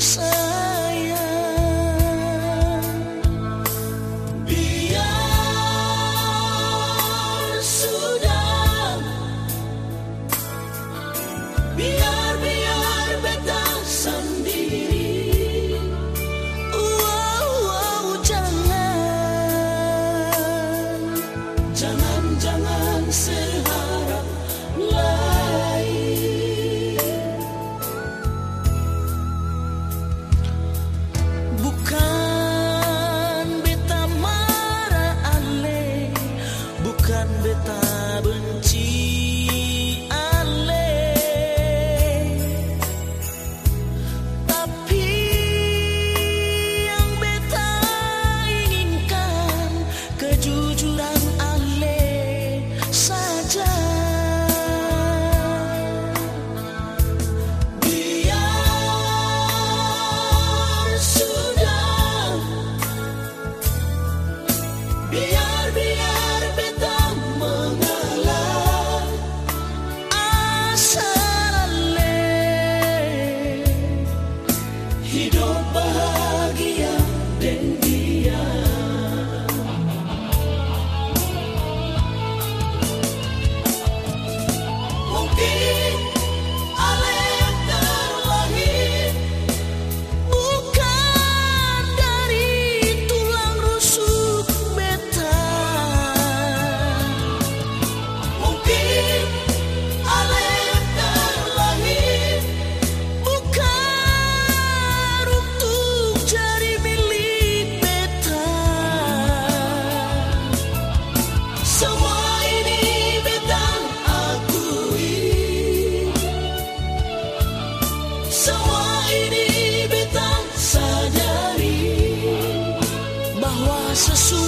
Say. libertad. essa sua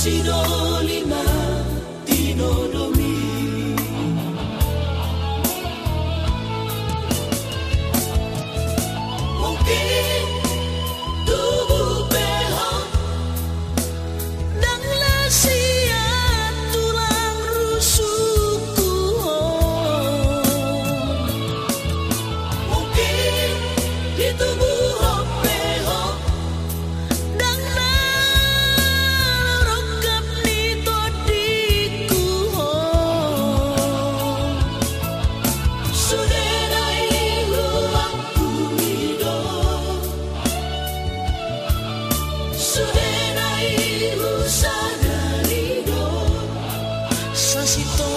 Doho Sitong